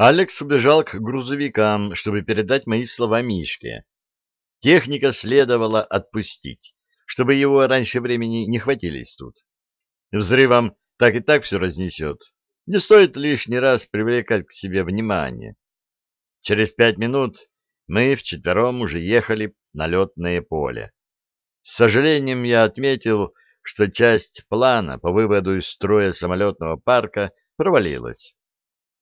Алекс убежал к грузовикам, чтобы передать мои слова Мишке. Техника следовало отпустить, чтобы его раньше времени не хватились тут. Взрывом так и так все разнесет. Не стоит лишний раз привлекать к себе внимание. Через пять минут мы вчетвером уже ехали на летное поле. С сожалением я отметил, что часть плана по выводу из строя самолетного парка провалилась.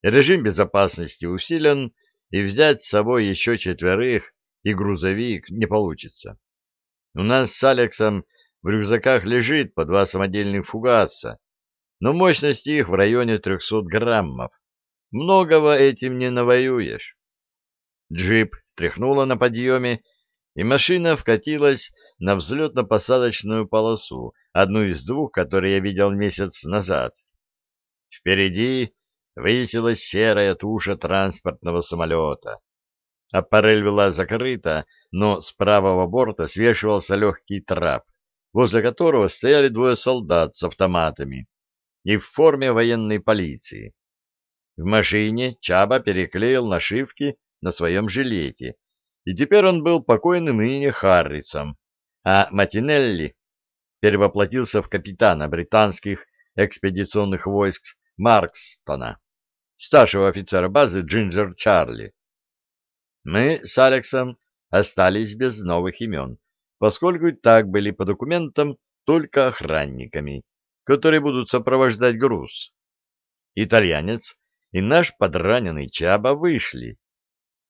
Режим безопасности усилен, и взять с собой еще четверых и грузовик не получится. У нас с Алексом в рюкзаках лежит по два самодельных фугаса, но мощность их в районе 300 граммов. Многого этим не навоюешь. Джип тряхнуло на подъеме, и машина вкатилась на взлетно-посадочную полосу, одну из двух, которые я видел месяц назад. Впереди высилась серая туша транспортного самолета. Аппарель была закрыта, но с правого борта свешивался легкий трап, возле которого стояли двое солдат с автоматами и в форме военной полиции. В машине Чаба переклеил нашивки на своем жилете, и теперь он был покойным ныне Харрисом, а Матинелли перевоплотился в капитана британских экспедиционных войск Маркстона, старшего офицера базы Джинджер Чарли. Мы с Алексом остались без новых имен, поскольку так были по документам только охранниками, которые будут сопровождать груз. Итальянец и наш подраненный Чаба вышли,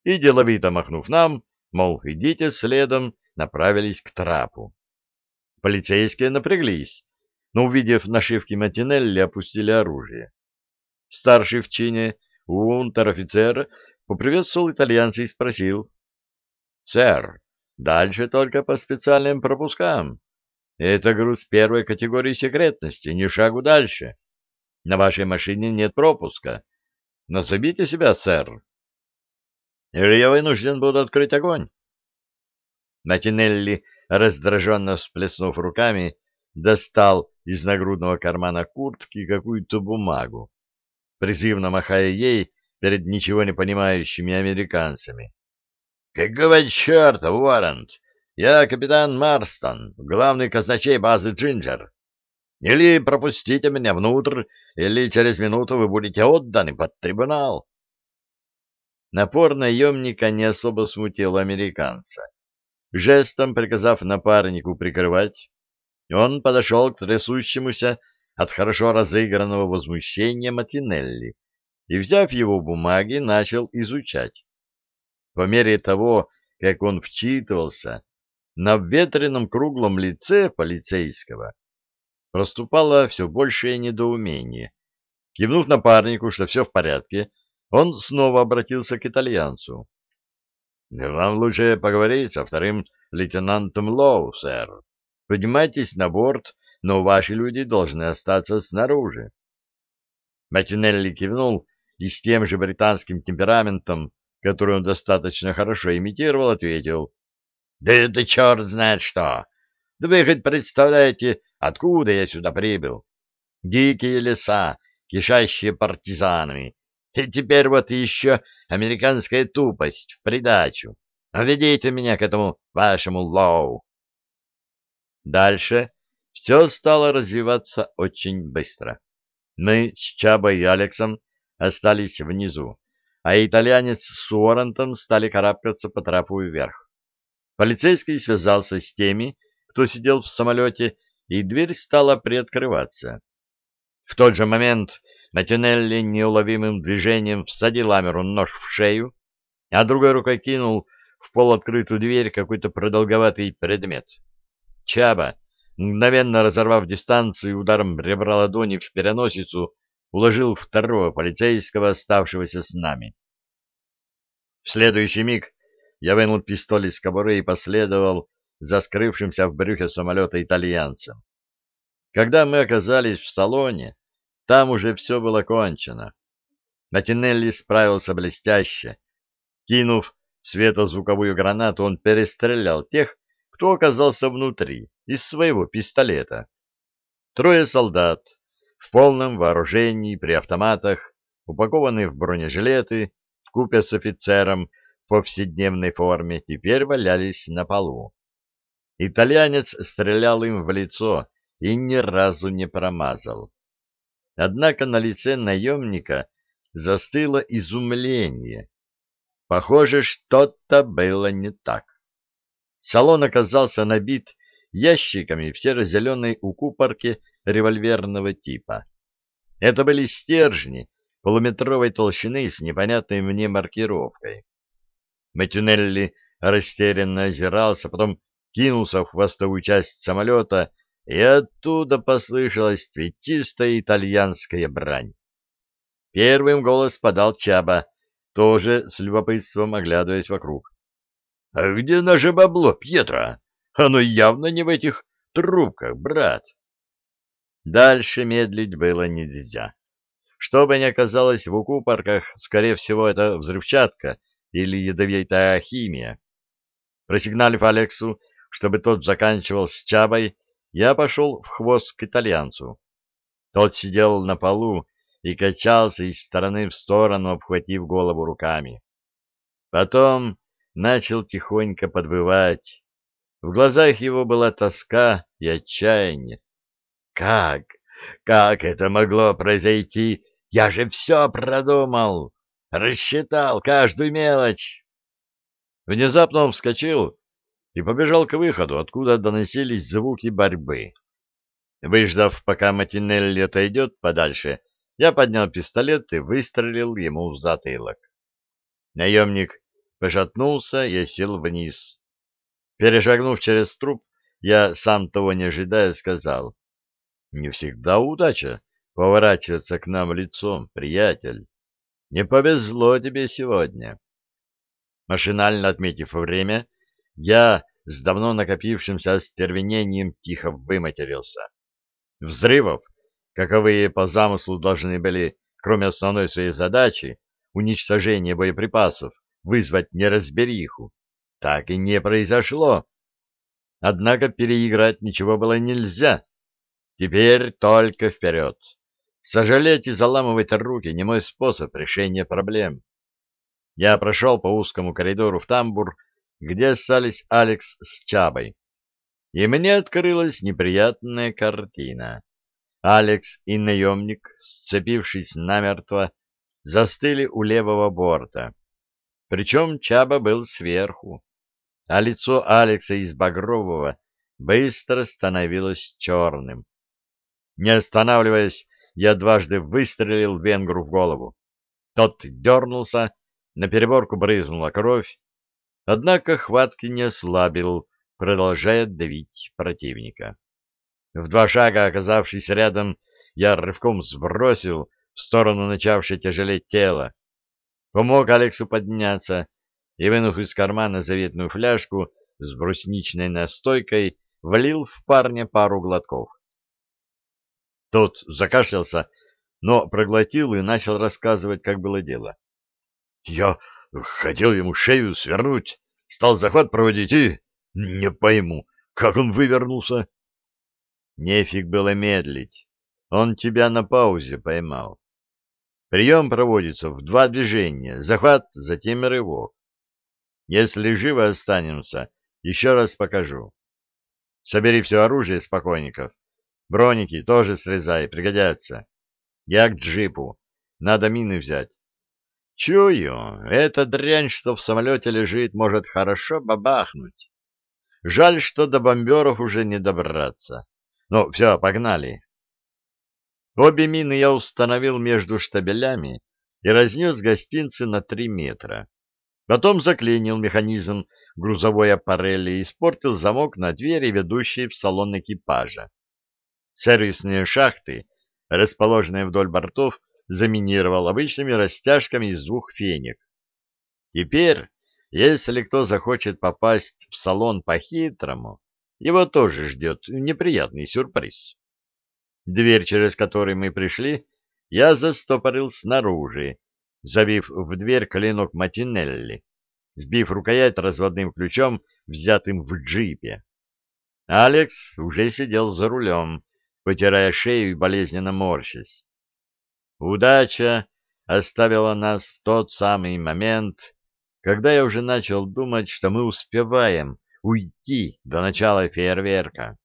и, деловито махнув нам, мол, идите следом, направились к трапу. Полицейские напряглись, но, увидев нашивки Матинелли, опустили оружие. Старший в чине унтер-офицер поприветствовал итальянца и спросил. — Сэр, дальше только по специальным пропускам. Это груз первой категории секретности, ни шагу дальше. На вашей машине нет пропуска. Назовите себя, сэр. Или я вынужден буду открыть огонь? Матинелли, раздраженно всплеснув руками, достал из нагрудного кармана куртки какую-то бумагу, призывно махая ей перед ничего не понимающими американцами. — Какого черта, Уоррент? Я капитан Марстон, главный казначей базы Джинджер. Или пропустите меня внутрь, или через минуту вы будете отданы под трибунал. Напор наемника не особо смутил американца. Жестом приказав напарнику прикрывать, он подошел к трясущемуся от хорошо разыгранного возмущения Матинелли и, взяв его бумаги, начал изучать. По мере того, как он вчитывался, на обветренном круглом лице полицейского проступало все большее недоумение. Кивнув напарнику, что все в порядке, он снова обратился к итальянцу. — Вам лучше поговорить со вторым лейтенантом Лоу, сэр. Поднимайтесь на борт, но ваши люди должны остаться снаружи. Матинелли кивнул и с тем же британским темпераментом, который он достаточно хорошо имитировал, ответил. — Да это черт знает что! Да вы хоть представляете, откуда я сюда прибыл? Дикие леса, кишащие партизанами, и теперь вот еще американская тупость в придачу. Наведите меня к этому вашему Лоу. Дальше все стало развиваться очень быстро. Мы с Чабой и Алексом остались внизу, а итальянец с Уоррентом стали карабкаться по трапу вверх. Полицейский связался с теми, кто сидел в самолете, и дверь стала приоткрываться. В тот же момент Матинелли неуловимым движением всадил Амеру нож в шею, а другой рукой кинул в полуоткрытую дверь какой-то продолговатый предмет. Чаба, мгновенно разорвав дистанцию ударом ребра ладони в переносицу, уложил второго полицейского, оставшегося с нами. В следующий миг я вынул пистоль из кобуры и последовал за скрывшимся в брюхе самолета итальянцем. Когда мы оказались в салоне, там уже все было кончено. Матинелли справился блестяще. Кинув светозвуковую гранату, он перестрелял тех, кто оказался внутри, из своего пистолета. Трое солдат в полном вооружении при автоматах упакованные в бронежилеты, вкупе с офицером в повседневной форме, теперь валялись на полу. Итальянец стрелял им в лицо и ни разу не промазал. Однако на лице наемника застыло изумление. Похоже, что-то было не так. Салон оказался набит ящиками в серо-зеленой укупорке револьверного типа. Это были стержни полуметровой толщины с непонятной мне маркировкой. Матюнелли растерянно озирался, потом кинулся в хвостовую часть самолета, и оттуда послышалась цветистая итальянская брань. Первым голос подал Чаба, тоже с любопытством оглядываясь вокруг. — А где наше бабло, Пьетро? Оно явно не в этих трубках, брат. Дальше медлить было нельзя. Что бы ни оказалось в укупорках, скорее всего, это взрывчатка или ядовитая химия. Просигналив Алексу, чтобы тот заканчивал с Чабой, я пошел в хвост к итальянцу. Тот сидел на полу и качался из стороны в сторону, обхватив голову руками. Потом начал тихонько подвывать. В глазах его была тоска и отчаяние. Как? Как это могло произойти? Я же все продумал, рассчитал каждую мелочь. Внезапно он вскочил и побежал к выходу, откуда доносились звуки борьбы. Выждав, пока Матинелли отойдет подальше, я поднял пистолет и выстрелил ему в затылок. Наемник пошатнулся и сел вниз. Перешагнув через труп, я, сам того не ожидая, сказал, «Не всегда удача поворачиваться к нам лицом, приятель. Не повезло тебе сегодня». Машинально отметив время, я с давно накопившимся остервенением тихо выматерился. Взрывов, каковые по замыслу должны были, кроме основной своей задачи, уничтожения боеприпасов, вызвать неразбериху, так и не произошло. Однако переиграть ничего было нельзя. Теперь только вперед. Сожалеть и заламывать руки не мой способ решения проблем. Я прошел по узкому коридору в тамбур, где остались Алекс с Чабой. И мне открылась неприятная картина. Алекс и наемник, сцепившись намертво, застыли у левого борта. Причем Чаба был сверху, а лицо Алекса из багрового быстро становилось черным. Не останавливаясь, я дважды выстрелил венгру в голову. Тот дернулся, на переборку брызнула кровь, однако хватки не ослабил, продолжая давить противника. В два шага, оказавшись рядом, я рывком сбросил в сторону начавшее тяжелеть тело. Помог Алексу подняться и, вынув из кармана заветную фляжку с брусничной настойкой, влил в парня пару глотков. Тот закашлялся, но проглотил и начал рассказывать, как было дело. Я хотел ему шею свернуть, стал захват проводить и... Не пойму, как он вывернулся. Нефиг было медлить. Он тебя на паузе поймал. Прием проводится в два движения. Захват, затем рывок. Если живо останемся, еще раз покажу. Собери все оружие спокойников. Броники тоже срезай, пригодятся. Я к джипу. Надо мины взять. Чую, эта дрянь, что в самолете лежит, может хорошо бабахнуть. Жаль, что до бомберов уже не добраться. Ну, все, погнали. Обе мины я установил между штабелями и разнес гостинцы на три метра. Потом заклинил механизм грузовой аппарели и испортил замок на двери, ведущей в салон экипажа. Сервисные шахты, расположенные вдоль бортов, заминировал обычными растяжками из двух фенек. Теперь, если кто захочет попасть в салон по-хитрому, его тоже ждет неприятный сюрприз. Дверь, через которую мы пришли, я застопорил снаружи, забив в дверь клинок Матинелли, сбив рукоять разводным ключом, взятым в джипе. Алекс уже сидел за рулем, потирая шею и болезненно морщась. Удача оставила нас в тот самый момент, когда я уже начал думать, что мы успеваем уйти до начала фейерверка.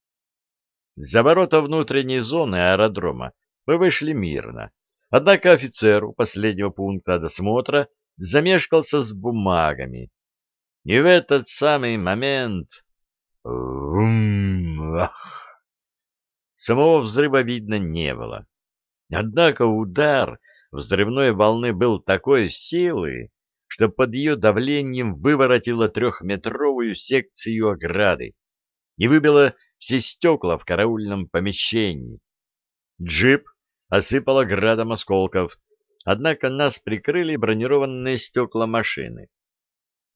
За ворота внутренней зоны аэродрома мы вышли мирно, однако офицер у последнего пункта досмотра замешкался с бумагами. И в этот самый момент... Самого взрыва видно не было. Однако удар взрывной волны был такой силы, что под ее давлением выворотило трехметровую секцию ограды и выбило все стекла в караульном помещении. Джип осыпало градом осколков, однако нас прикрыли бронированные стекла машины.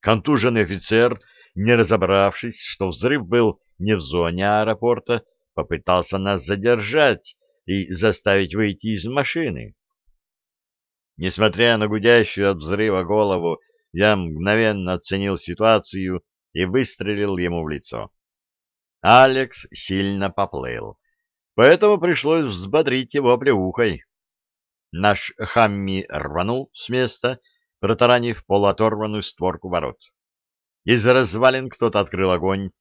Контуженный офицер, не разобравшись, что взрыв был не в зоне аэропорта, попытался нас задержать и заставить выйти из машины. Несмотря на гудящую от взрыва голову, я мгновенно оценил ситуацию и выстрелил ему в лицо. Алекс сильно поплыл, поэтому пришлось взбодрить его плеухой. Наш Хамми рванул с места, протаранив полуоторванную створку ворот. Из развалин кто-то открыл огонь,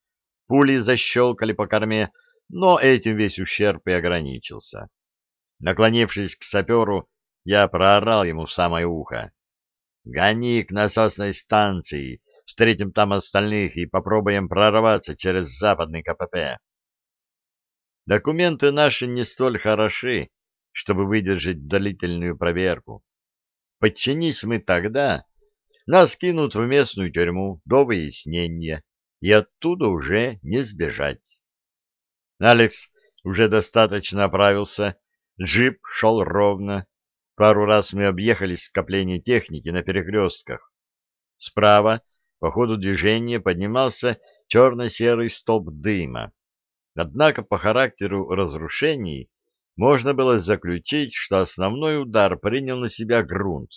пули защелкали по корме, но этим весь ущерб и ограничился. Наклонившись к саперу, я проорал ему в самое ухо. «Гони к насосной станции, встретим там остальных и попробуем прорваться через западный КПП». Документы наши не столь хороши, чтобы выдержать длительную проверку. Подчинись мы тогда, нас кинут в местную тюрьму до выяснения, и оттуда уже не сбежать. Алекс уже достаточно оправился, джип шел ровно, Пару раз мы объехали скопление техники на перекрестках. Справа, по ходу движения, поднимался черно-серый столб дыма. Однако по характеру разрушений можно было заключить, что основной удар принял на себя грунт.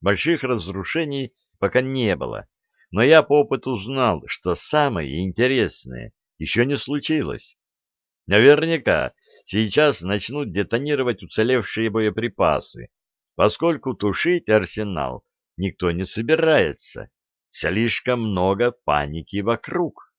Больших разрушений пока не было, но я по опыту знал, что самое интересное еще не случилось. Наверняка сейчас начнут детонировать уцелевшие боеприпасы, поскольку тушить арсенал никто не собирается. Слишком много паники вокруг.